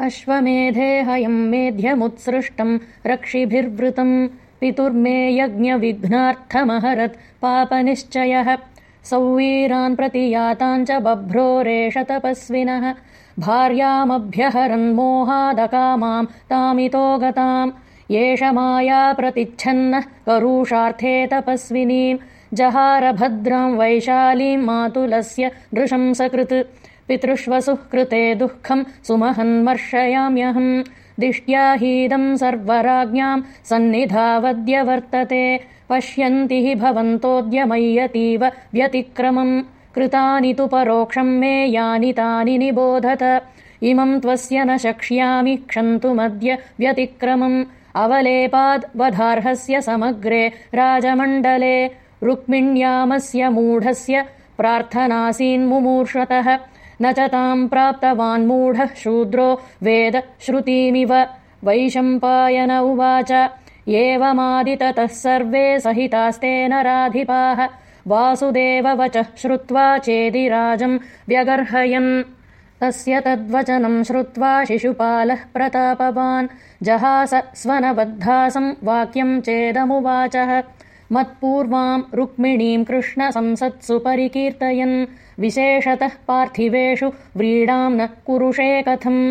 अश्वमेधे हयम् मेध्यमुत्सृष्टम् रक्षिभिर्वृतम् पितुर्मे यज्ञविघ्नार्थमहरत् पापनिश्चयः। सौवीरान् प्रति याताम् च बभ्रोरेष तपस्विनः। भार्यामभ्यहरन्मोहादकामाम् तामितो गताम् एष माया प्रतिच्छन्नः करूषार्थे तपस्विनीम् जहारभद्राम् वैशालीम् मातुलस्य नृशंसकृत् पितृष्वसुः कृते दुःखम् सुमहन्मर्शयाम्यहम् दिष्ट्या हीदम् सर्वराज्ञाम् सन्निधावद्य वर्तते। पश्यन्ति हि भवन्तोऽद्यमय्यतीव व्यतिक्रमम् कृतानि तु परोक्षम् मे यानि तानि निबोधत। इमम् त्वस्य न शक्ष्यामि क्षन्तुमद्य व्यतिक्रमम्। अवलेपाद् वधार्हस्य समग्रे राजमण्डले। रुक्मिण्यामस्य मूढस्य प्रार्थनासीन्मुमूर्षतः न च ताम् प्राप्तवान्मूढः शूद्रो वेद श्रुतीमिव। वैशम्पायन उवाच एवमादिततः सर्वे सहितास्तेन राधिपाः। वासुदेववचः श्रुत्वा चेदिराजम् व्यगर्हयन्। तस्य तद्वचनम् श्रुत्वा शिशुपालः प्रतापवान्। जहास स्वनबद्धासम् वाक्यम् चेदमुवाचः मत्पूर्वाम् रुक्मिणीम् कृष्णसंसत्सु परिकीर्तयन् विशेषतः पार्थिवेषु व्रीडाम् न कुरुषे कथम्